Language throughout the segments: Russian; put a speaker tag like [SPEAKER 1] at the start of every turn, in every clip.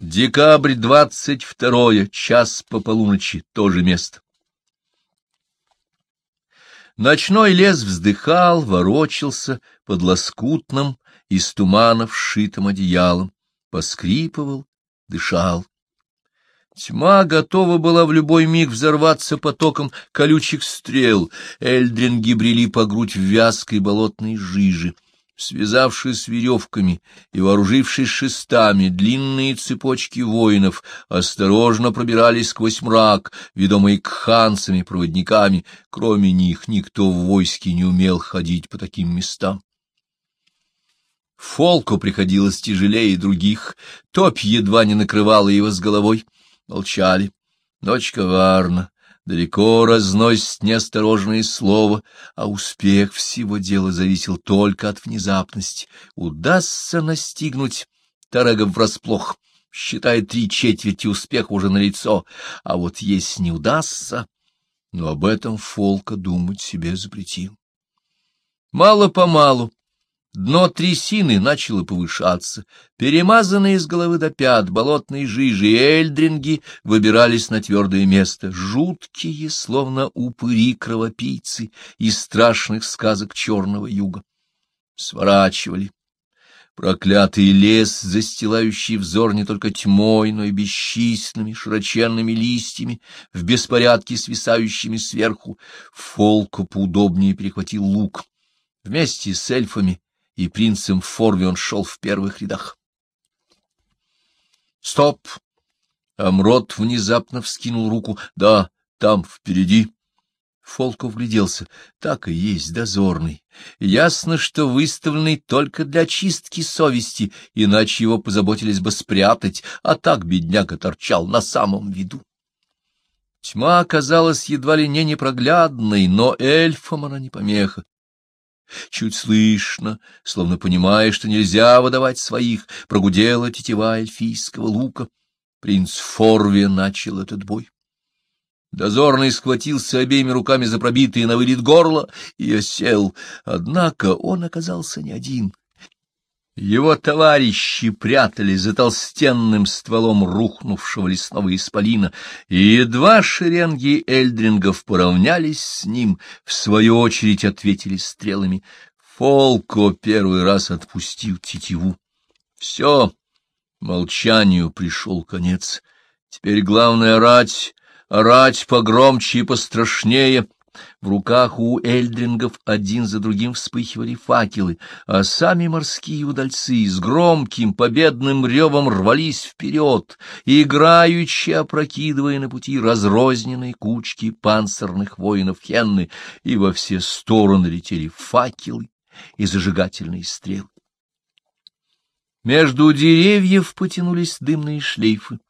[SPEAKER 1] Декабрь двадцать второе, час по полуночи, то же место. Ночной лес вздыхал, ворочался под лоскутным из туманов сшитым одеялом, поскрипывал, дышал. Тьма готова была в любой миг взорваться потоком колючих стрел, эльдринги брели по грудь в вязкой болотной жиже — Связавшись веревками и вооружившись шестами, длинные цепочки воинов осторожно пробирались сквозь мрак, ведомые кханцами-проводниками. Кроме них никто в войске не умел ходить по таким местам. Фолку приходилось тяжелее других, топь едва не накрывала его с головой. Молчали. Ночь коварна, далеко разносит неосторожное слово, а успех всего дела зависел только от внезапности. Удастся настигнуть Тарегов врасплох, считая три четверти успеха уже налицо, а вот если не удастся, но об этом Фолка думать себе запретил. Мало-помалу Дно трясины начало повышаться, перемазанные с головы до пят болотные жижи и эльдринги выбирались на твердое место, жуткие, словно упыри-кровопийцы из страшных сказок черного юга. Сворачивали. Проклятый лес, застилающий взор не только тьмой, но и бесчисленными широченными листьями, в беспорядке свисающими сверху, Фолку поудобнее перехватил лук. Вместе с эльфами и принцем Форви он шел в первых рядах. «Стоп!» Амрот внезапно вскинул руку. «Да, там, впереди». Фолков гляделся. Так и есть дозорный. Ясно, что выставленный только для чистки совести, иначе его позаботились бы спрятать, а так бедняга торчал на самом виду. Тьма оказалась едва ли не непроглядной, но эльфам она не помеха. Чуть слышно, словно понимая, что нельзя выдавать своих, прогудела тетива эльфийского лука. Принц Форве начал этот бой. Дозорный схватился обеими руками за пробитые на вылет горло и осел, однако он оказался не один. Его товарищи прятались за толстенным стволом рухнувшего лесного исполина, и едва шеренги эльдрингов поравнялись с ним, в свою очередь ответили стрелами. Фолко первый раз отпустил тетиву. Все, молчанию пришел конец. Теперь главное — орать, орать погромче и пострашнее — в руках у эльдрингов один за другим вспыхивали факелы, а сами морские удальцы с громким победным ревом рвались вперед, играючи опрокидывая на пути разрозненные кучки панцирных воинов Хенны, и во все стороны летели факелы и зажигательные стрелы. Между деревьев потянулись дымные шлейфы.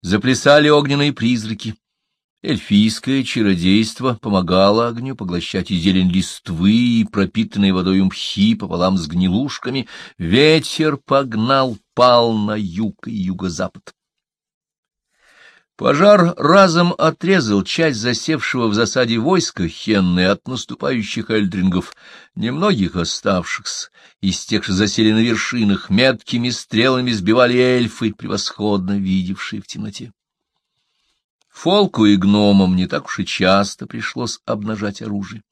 [SPEAKER 1] Заплясали огненные призраки, Эльфийское чародейство помогало огню поглощать и зелень листвы, и пропитанные водой мхи пополам с гнилушками. Ветер погнал, пал на юг и юго-запад. Пожар разом отрезал часть засевшего в засаде войска Хенны от наступающих эльдрингов, немногих оставшихся, из тех, что засели на вершинах, меткими стрелами сбивали эльфы, превосходно видевшие в темноте. Фолку и гномам не так уж и часто пришлось обнажать оружие.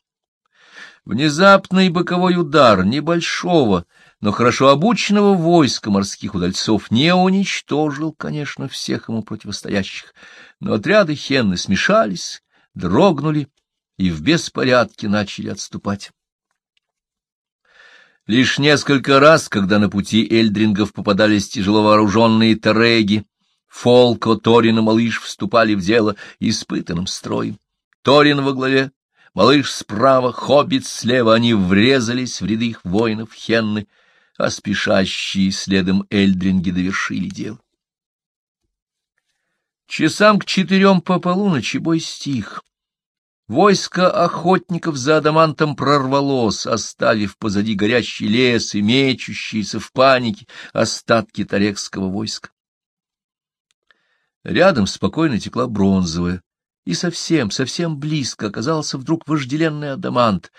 [SPEAKER 1] Внезапный боковой удар небольшого, но хорошо обученного войска морских удальцов не уничтожил, конечно, всех ему противостоящих, но отряды Хенны смешались, дрогнули и в беспорядке начали отступать. Лишь несколько раз, когда на пути эльдрингов попадались тяжело вооруженные тареги, Фолко, Торин и малыш вступали в дело испытанным строем. Торин во главе, малыш справа, хоббит слева, они врезались в ряды их воинов Хенны, а спешащие следом эльдринги довершили дело. Часам к четырем по полуночи бой стих. Войско охотников за адамантом прорвалось, оставив позади горящий лес и мечущиеся в панике остатки тарекского войска. Рядом спокойно текла бронзовая, и совсем, совсем близко оказался вдруг вожделенный адамант.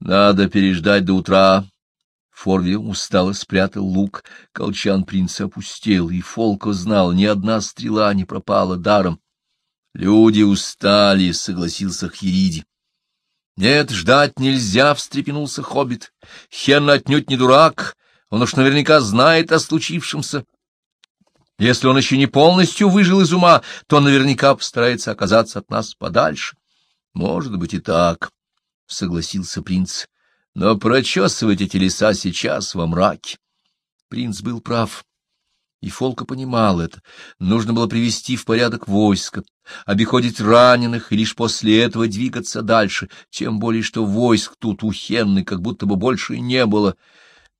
[SPEAKER 1] Надо переждать до утра. Форви устало спрятал лук, колчан принца опустел, и Фолко знал, ни одна стрела не пропала даром. Люди устали, — согласился Хириди. Нет, ждать нельзя, — встрепенулся хоббит. Хен отнюдь не дурак, он уж наверняка знает о случившемся. Если он еще не полностью выжил из ума, то наверняка постарается оказаться от нас подальше. Может быть и так, — согласился принц. Но прочесывать эти леса сейчас во мраке. Принц был прав. И Фолка понимал это. Нужно было привести в порядок войско, обиходить раненых и лишь после этого двигаться дальше, тем более что войск тут у Хенны как будто бы больше не было. —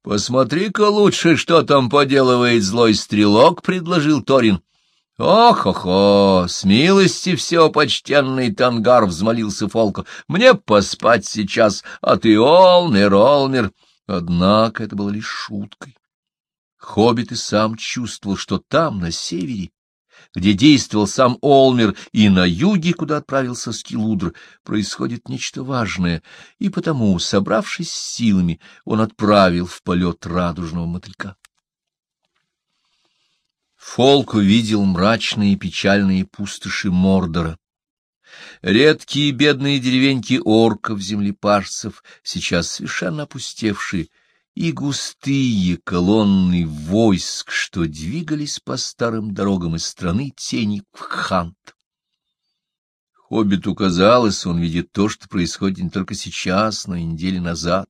[SPEAKER 1] Посмотри-ка лучше, что там поделывает злой стрелок, — предложил Торин. — Ох-охо! С милости все, почтенный тангар, — взмолился Фолка. — Мне поспать сейчас, а ты Олмер, Олмер. Однако это было лишь шуткой. Хоббит и сам чувствовал, что там, на севере, где действовал сам Олмер, и на юге, куда отправился Скилудр, происходит нечто важное, и потому, собравшись силами, он отправил в полет радужного мотылька. Фолк увидел мрачные и печальные пустоши Мордора. Редкие бедные деревеньки орков, землепашцев, сейчас совершенно опустевшие, и густые колонны войск, что двигались по старым дорогам из страны тени в Хант. Хоббиту казалось, он видит то, что происходит не только сейчас, но и недели назад.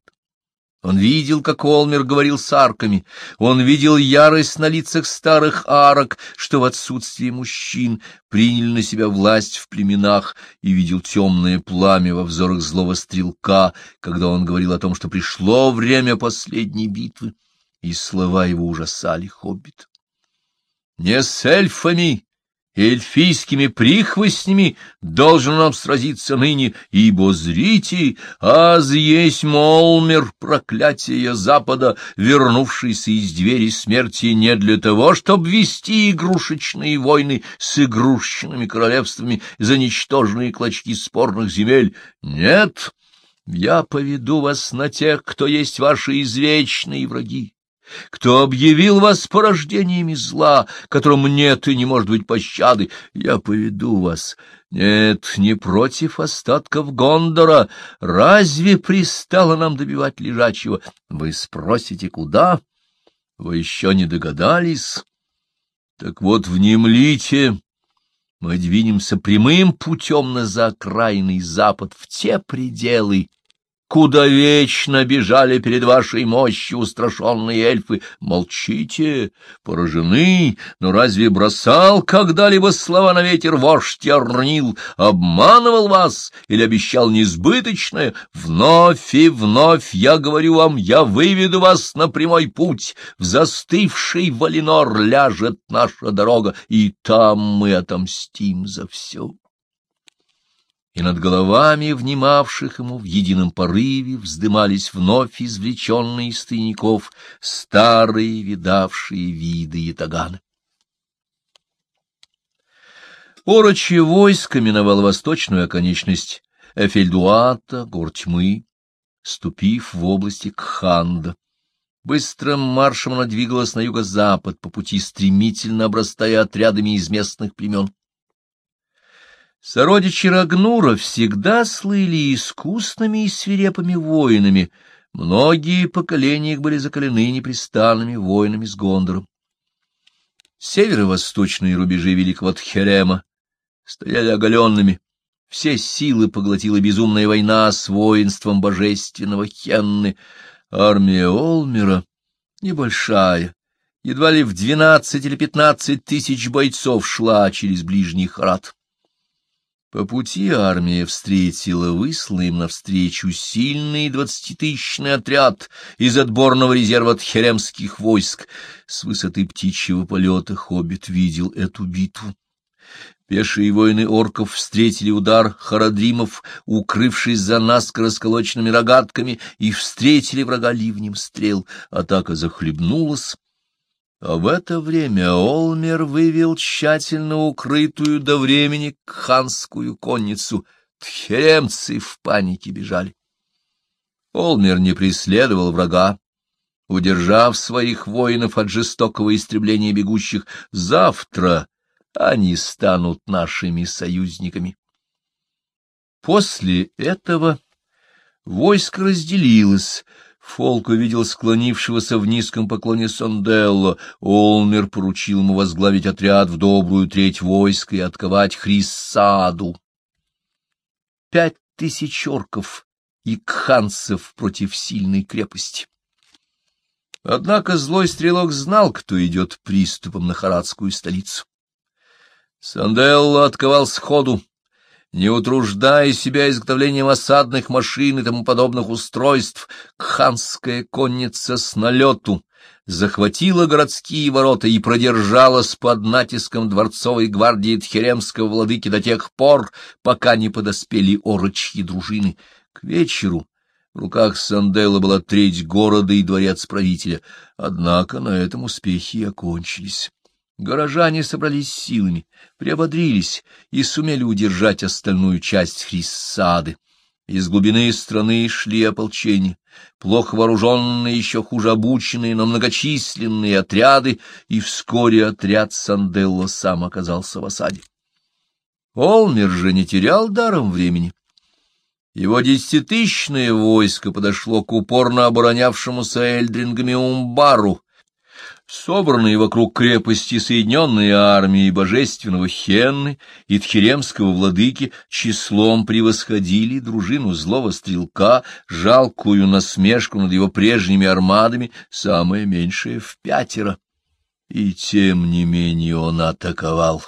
[SPEAKER 1] Он видел, как Олмер говорил с арками, он видел ярость на лицах старых арок, что в отсутствии мужчин приняли на себя власть в племенах, и видел темное пламя во взорах злого стрелка, когда он говорил о том, что пришло время последней битвы, и слова его ужасали хоббит. «Не с эльфами!» Эльфийскими прихвостнями должен нам сразиться ныне, ибо зрите, аз есть Молмер, проклятие Запада, вернувшийся из двери смерти не для того, чтобы вести игрушечные войны с игрушечными королевствами за ничтожные клочки спорных земель. Нет, я поведу вас на тех, кто есть ваши извечные враги кто объявил вас порождениями зла, которому нет и не может быть пощады, я поведу вас. Нет, не против остатков Гондора. Разве пристало нам добивать лежачего? Вы спросите, куда? Вы еще не догадались? Так вот, внемлите. Мы двинемся прямым путем на заокраинный запад, в те пределы, куда вечно бежали перед вашей мощью устрашенные эльфы. Молчите, поражены, но разве бросал когда-либо слова на ветер вождь Арнил, обманывал вас или обещал несбыточное? Вновь и вновь я говорю вам, я выведу вас на прямой путь, в застывший Валинор ляжет наша дорога, и там мы отомстим за все и над головами внимавших ему в едином порыве вздымались вновь извлеченные из тайников старые видавшие виды ятаганы. Орочье войско миновало восточную оконечность Эфельдуата, гор тьмы, ступив в области Кханда. Быстрым маршем она двигалась на юго-запад, по пути стремительно обрастая отрядами из местных племен. Сородичи Рагнура всегда слыли искусными и свирепыми воинами, многие поколения их были закалены непрестанными воинами с Гондором. Северо-восточные рубежи великого Тхерема стояли оголенными, все силы поглотила безумная война с воинством божественного Хенны. Армия Олмера небольшая, едва ли в двенадцать или пятнадцать тысяч бойцов шла через ближний Харат. По пути армия встретила высланный им навстречу сильный двадцатитысячный отряд из отборного резерва тхеремских войск. С высоты птичьего полета хоббит видел эту битву. Пешие воины орков встретили удар харадримов, укрывшись за наскоро сколоченными рогатками, и встретили врага ливнем стрел. Атака захлебнулась, в это время Олмер вывел тщательно укрытую до времени ханскую конницу. Тхеремцы в панике бежали. Олмер не преследовал врага. удержав своих воинов от жестокого истребления бегущих, завтра они станут нашими союзниками. После этого войско разделилось. Фолк увидел склонившегося в низком поклоне Сонделло. Олмер поручил ему возглавить отряд в добрую треть войска и отковать Хриссаду. Пять тысяч орков и кханцев против сильной крепости. Однако злой стрелок знал, кто идет приступом на харадскую столицу. Санделло отковал сходу, не утруждая себя изготовлением осадных машин и тому подобных устройств, кханская конница с налету захватила городские ворота и продержалась под натиском дворцовой гвардии Тхеремского владыки до тех пор, пока не подоспели орочьи дружины. К вечеру в руках Санделла была треть города и дворец правителя, однако на этом успехи и окончились. Горожане собрались силами, приободрились и сумели удержать остальную часть Хриссады. Из глубины страны шли ополчения, плохо вооруженные, еще хуже обученные, но многочисленные отряды, и вскоре отряд Санделло сам оказался в осаде. Олмер же не терял даром времени. Его десятитысячное войско подошло к упорно оборонявшемуся Эльдрингами Умбару, Собранные вокруг крепости Соединенные армии Божественного Хенны и Тхеремского владыки числом превосходили дружину злого стрелка, жалкую насмешку над его прежними армадами, самое меньшее в пятеро. И тем не менее он атаковал.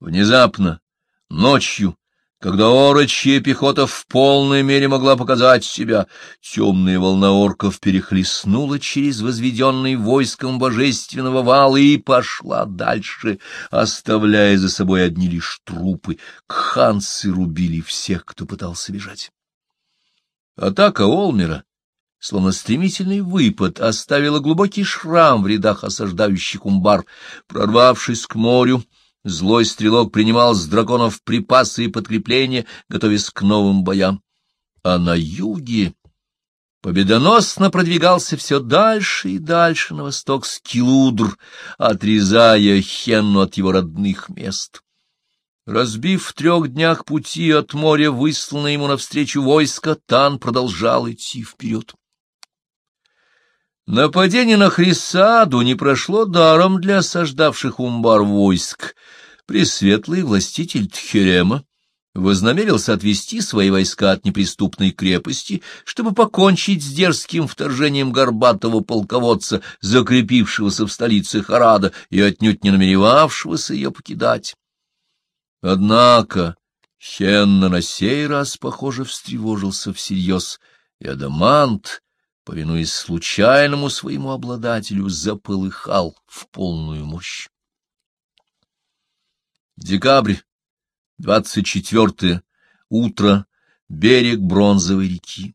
[SPEAKER 1] Внезапно, ночью, когда орочья пехота в полной мере могла показать себя, темная волна орков перехлестнула через возведенный войском божественного вала и пошла дальше, оставляя за собой одни лишь трупы. Кханцы рубили всех, кто пытался бежать. Атака Олмера, словно стремительный выпад, оставила глубокий шрам в рядах осаждающих умбар. Прорвавшись к морю, Злой стрелок принимал с драконов припасы и подкрепления, готовясь к новым боям. А на юге победоносно продвигался все дальше и дальше на восток Скилудр, отрезая Хенну от его родных мест. Разбив в трех днях пути от моря высланное ему навстречу войско, Тан продолжал идти вперед. Нападение на Хрисаду не прошло даром для осаждавших Умбар войск. Пресветлый властитель Тхерема вознамерился отвести свои войска от неприступной крепости, чтобы покончить с дерзким вторжением горбатого полководца, закрепившегося в столице Харада и отнюдь не намеревавшегося ее покидать. Однако Хенна на сей раз, похоже, встревожился всерьез, и Адамант повинуясь случайному своему обладателю, заполыхал в полную мощь. Декабрь, двадцать четвертое, утро, берег Бронзовой реки.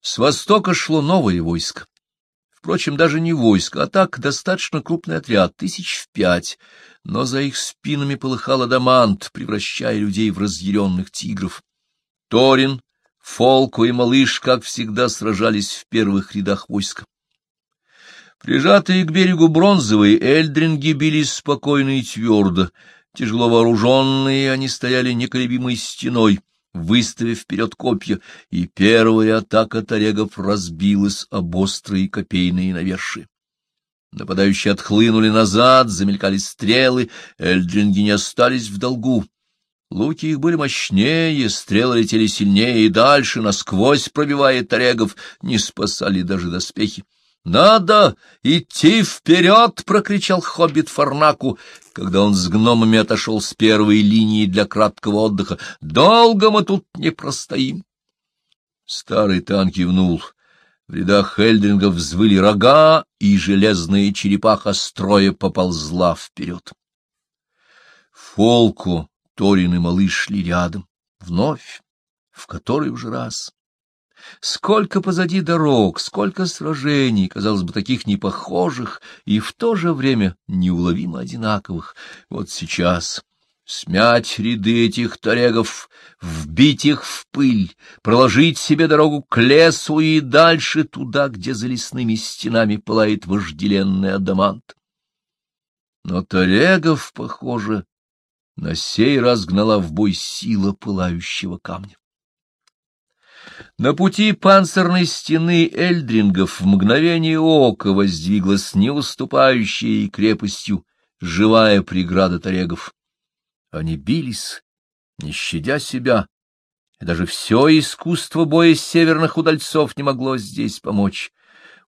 [SPEAKER 1] С востока шло новое войско. Впрочем, даже не войско, а так достаточно крупный отряд, тысяч в пять, но за их спинами полыхал адамант, превращая людей в разъяренных тигров. Торин Фолку и малыш, как всегда, сражались в первых рядах войска. Прижатые к берегу бронзовые эльдринги бились спокойно и твердо. Тяжело вооруженные они стояли неколебимой стеной, выставив вперед копья, и первая атака тарегов разбилась об острые копейные наверши. Нападающие отхлынули назад, замелькали стрелы, эльдринги не остались в долгу. Луки их были мощнее, стрелы летели сильнее и дальше, насквозь пробивая тарегов, не спасали даже доспехи. «Надо идти вперед!» — прокричал хоббит Фарнаку, когда он с гномами отошел с первой линии для краткого отдыха. «Долго мы тут не простоим!» Старый танк кивнул. В рядах Эльдрингов взвыли рога, и железная черепаха строя поползла вперед. Фолку Торин и малыш шли рядом, вновь, в который уже раз. Сколько позади дорог, сколько сражений, казалось бы, таких непохожих и в то же время неуловимо одинаковых. Вот сейчас смять ряды этих тарегов, вбить их в пыль, проложить себе дорогу к лесу и дальше туда, где за лесными стенами пылает вожделенный адамант. Но тарегов, похоже, на сей раз гнала в бой сила пылающего камня. На пути панцирной стены эльдрингов в мгновение ока воздвиглась неуступающая ей крепостью живая преграда тарегов. Они бились, не щадя себя, и даже все искусство боя северных удальцов не могло здесь помочь.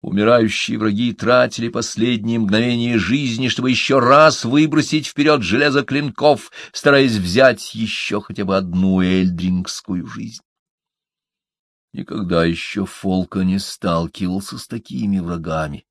[SPEAKER 1] Умирающие враги тратили последние мгновения жизни, чтобы еще раз выбросить вперед железо клинков, стараясь взять еще хотя бы одну эльдрингскую жизнь. Никогда еще Фолка не сталкивался с такими врагами.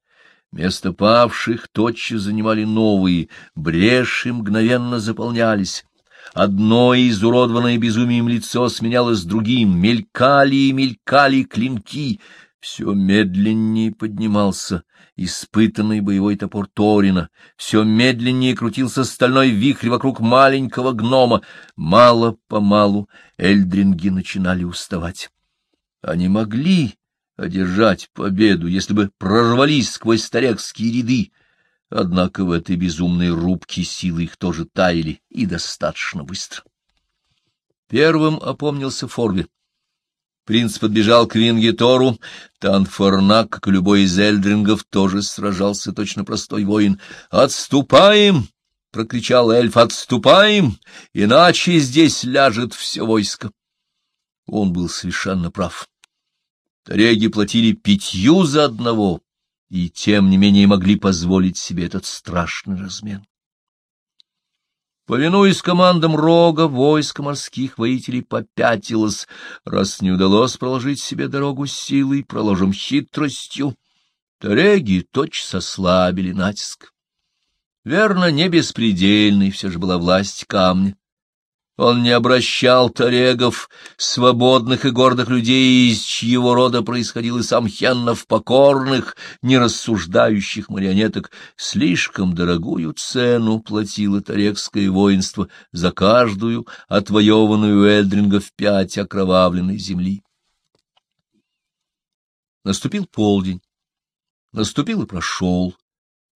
[SPEAKER 1] Место павших тотчас занимали новые, бреши мгновенно заполнялись. Одно изуродованное безумием лицо сменялось другим, мелькали и мелькали клинки. Все медленнее поднимался испытанный боевой топор Торина, все медленнее крутился стальной вихрь вокруг маленького гнома. Мало-помалу эльдринги начинали уставать. Они могли одержать победу, если бы прорвались сквозь старекские ряды. Однако в этой безумной рубке силы их тоже таяли, и достаточно быстро. Первым опомнился Форби. Принц подбежал к Вингетору. Танфорнак, как любой из эльдрингов, тоже сражался точно простой воин. «Отступаем!» — прокричал эльф. «Отступаем! Иначе здесь ляжет все войско!» Он был совершенно прав. Тареги платили пятью за одного, и тем не менее могли позволить себе этот страшный размен. Повинуясь командам Рога, войско морских воителей попятилось. Раз не удалось проложить себе дорогу силой, проложим хитростью, Тареги тотчас ослабили натиск. Верно, не беспредельной все же была власть камня. Он не обращал тарегов, свободных и гордых людей, из чьего рода происходил и сам Хеннов, покорных, нерассуждающих марионеток. Слишком дорогую цену платило тарегское воинство за каждую отвоеванную Эльдрингов пять окровавленной земли. Наступил полдень. Наступил и прошел.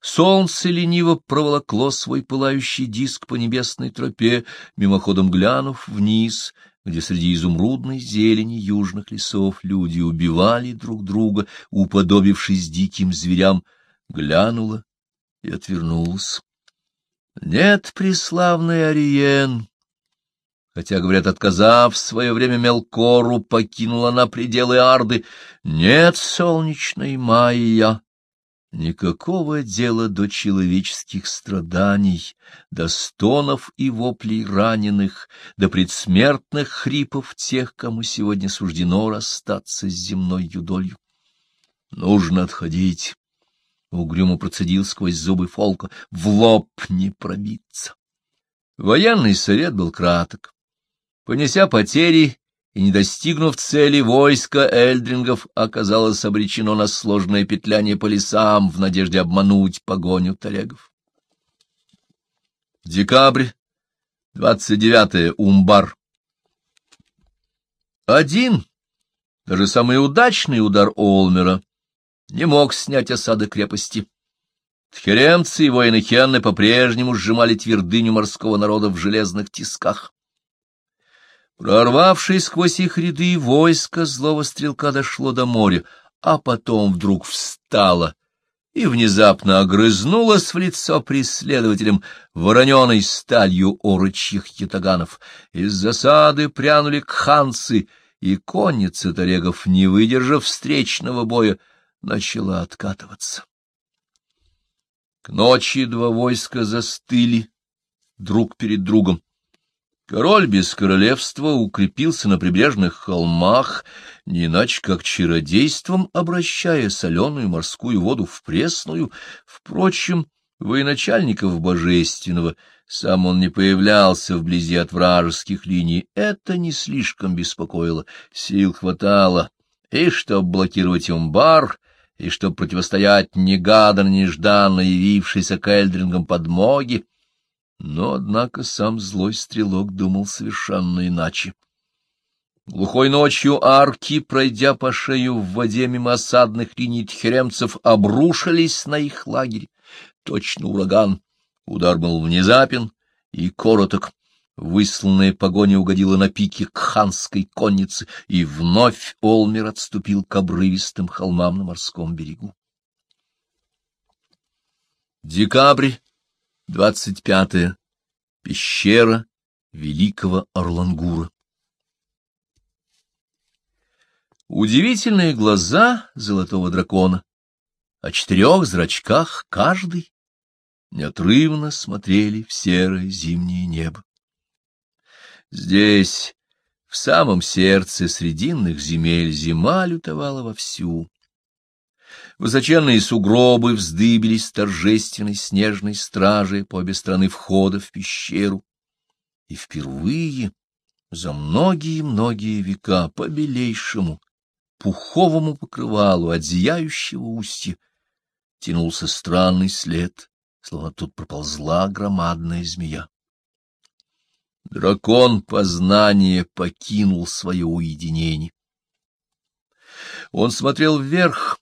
[SPEAKER 1] Солнце лениво проволокло свой пылающий диск по небесной тропе, мимоходом глянув вниз, где среди изумрудной зелени южных лесов люди убивали друг друга, уподобившись диким зверям, глянула и отвернулась. Нет, преславный Ариен, хотя, говорят, отказав в свое время Мелкору, покинула она пределы Арды, нет, солнечной Майя, Никакого дела до человеческих страданий, до стонов и воплей раненых, до предсмертных хрипов тех, кому сегодня суждено расстаться с земной юдолью. Нужно отходить, — угрюмо процедил сквозь зубы Фолка, — в лоб не пробиться. Военный совет был краток. Понеся потери, и, не достигнув цели, войско эльдрингов оказалось обречено на сложное петляние по лесам в надежде обмануть погоню тарегов. Декабрь, 29 Умбар. Один, даже самый удачный удар Олмера, не мог снять осады крепости. Тхеремцы и воины Хенны по-прежнему сжимали твердыню морского народа в железных тисках. Прорвавшись сквозь их ряды, войско злого стрелка дошло до моря, а потом вдруг встало и внезапно огрызнулось в лицо преследователям вороненой сталью орочьих ятаганов. Из засады прянули кханцы, и конница Тарегов, не выдержав встречного боя, начала откатываться. К ночи два войска застыли друг перед другом. Король без королевства укрепился на прибрежных холмах, не иначе как чародейством обращая соленую морскую воду в пресную. Впрочем, военачальников божественного сам он не появлялся вблизи от вражеских линий. Это не слишком беспокоило, сил хватало. И чтоб блокировать умбар, и чтоб противостоять негаданно-нежданно явившейся к Эльдрингам подмоги, Но, однако, сам злой стрелок думал совершенно иначе. Глухой ночью арки, пройдя по шею в воде мимо осадных линий тхеремцев, обрушились на их лагерь. Точно ураган. Удар был внезапен и короток. Высланная погоня угодила на пике к ханской коннице, и вновь Олмер отступил к обрывистым холмам на морском берегу. Декабрь, двадцать пятое. Пещера Великого Орлангура. Удивительные глаза золотого дракона, о четырех зрачках каждый, неотрывно смотрели в серое зимнее небо. Здесь, в самом сердце срединных земель, зима лютовала вовсю. Высоченные сугробы вздыбились торжественной снежной стражей по обе стороны входа в пещеру. И впервые за многие-многие века по белейшему, пуховому покрывалу от зияющего устья тянулся странный след, словно тут проползла громадная змея. Дракон познания покинул свое уединение. Он смотрел вверх,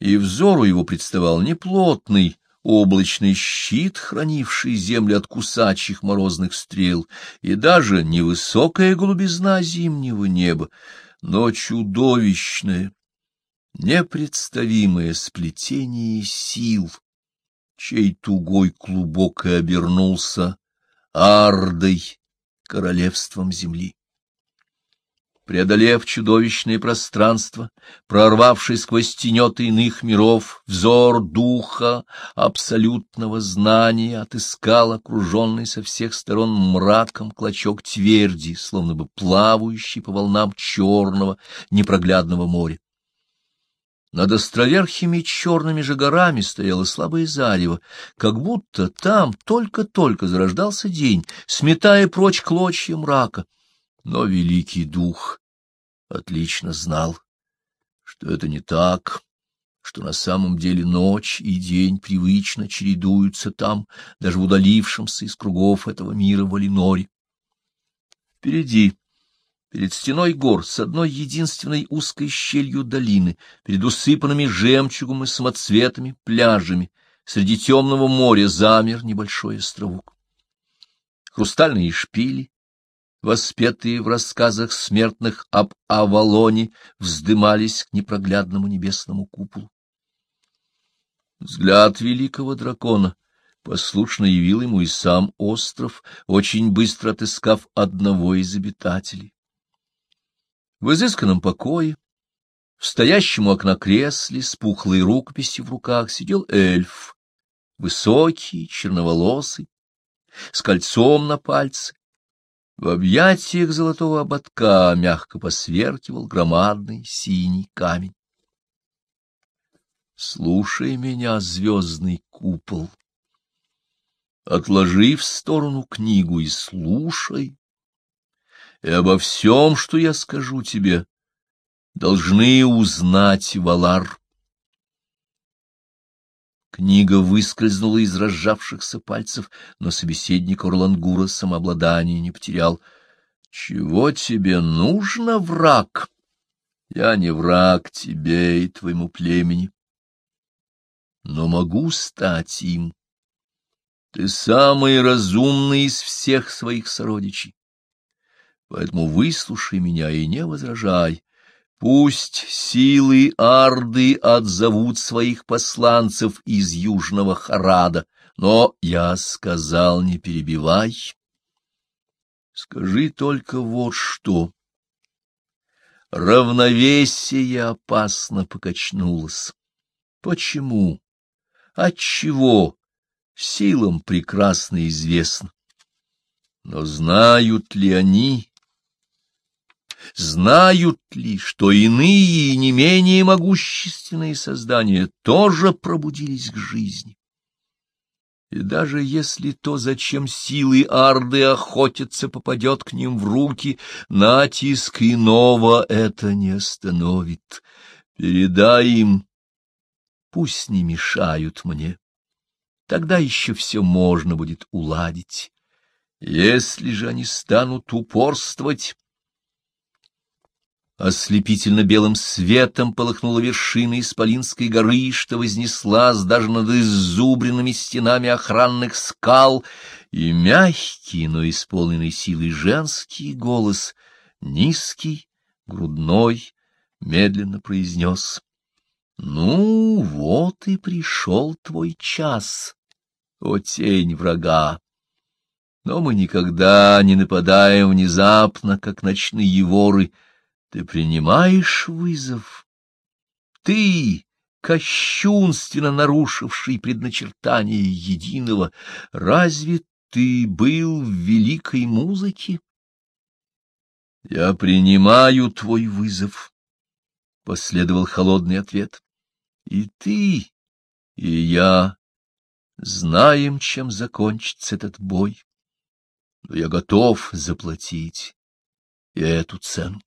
[SPEAKER 1] и взору его представал неплотный облачный щит, хранивший землю от кусачих морозных стрел, и даже невысокая голубизна зимнего неба, но чудовищное, непредставимое сплетение сил, чей тугой клубок и обернулся ардой, королевством земли. Преодолев чудовищное пространство, прорвавшись сквозь тенеты иных миров, взор духа абсолютного знания отыскал окруженный со всех сторон мраком клочок тверди, словно бы плавающий по волнам черного непроглядного моря. Над островерхими черными же горами стояло слабое зарево, как будто там только-только зарождался день, сметая прочь клочья мрака. Но великий дух отлично знал, что это не так, что на самом деле ночь и день привычно чередуются там, даже в удалившемся из кругов этого мира Валиноре. Впереди, перед стеной гор, с одной единственной узкой щелью долины, перед усыпанными жемчугом и самоцветами пляжами, среди темного моря замер небольшой островок. Хрустальные шпили, воспетые в рассказах смертных об Авалоне, вздымались к непроглядному небесному куполу. Взгляд великого дракона послушно явил ему и сам остров, очень быстро отыскав одного из обитателей. В изысканном покое, в стоящем у окна кресле с пухлой рукописью в руках сидел эльф, высокий, черноволосый, с кольцом на пальце, в объятиях золотого ободка мягко посверкивал громадный синий камень. Слушай меня, звездный купол. Отложи в сторону книгу и слушай. И обо всем, что я скажу тебе, должны узнать Валар. Книга выскользнула из разжавшихся пальцев, но собеседник Орлангура самообладание не потерял. — Чего тебе нужно, враг? Я не враг тебе и твоему племени, но могу стать им. Ты самый разумный из всех своих сородичей. Поэтому выслушай меня и не возражай. Пусть силы Арды отзовут своих посланцев из Южного Харада, но я сказал, не перебивай. Скажи только вот что. Равновесие опасно покачнулось. Почему? Отчего? Силам прекрасно известно. Но знают ли они, знают ли, что иные и не менее могущественные создания тоже пробудились к жизни? И даже если то, зачем силы Арды охотятся, попадет к ним в руки, натиск иного это не остановит. Передай им, пусть не мешают мне. Тогда еще все можно будет уладить. Если же они станут упорствовать... Ослепительно белым светом полыхнула вершина Исполинской горы, что вознеслась даже над изубренными стенами охранных скал, и мягкий, но исполненный силой женский голос, низкий, грудной, медленно произнес. — Ну, вот и пришел твой час, о тень врага! Но мы никогда не нападаем внезапно, как ночные воры, — ты принимаешь вызов? Ты, кощунственно нарушивший предначертание единого, разве ты был в великой музыке? Я принимаю твой вызов, — последовал холодный ответ. И ты, и я знаем, чем закончится этот бой. Но я готов заплатить эту цену.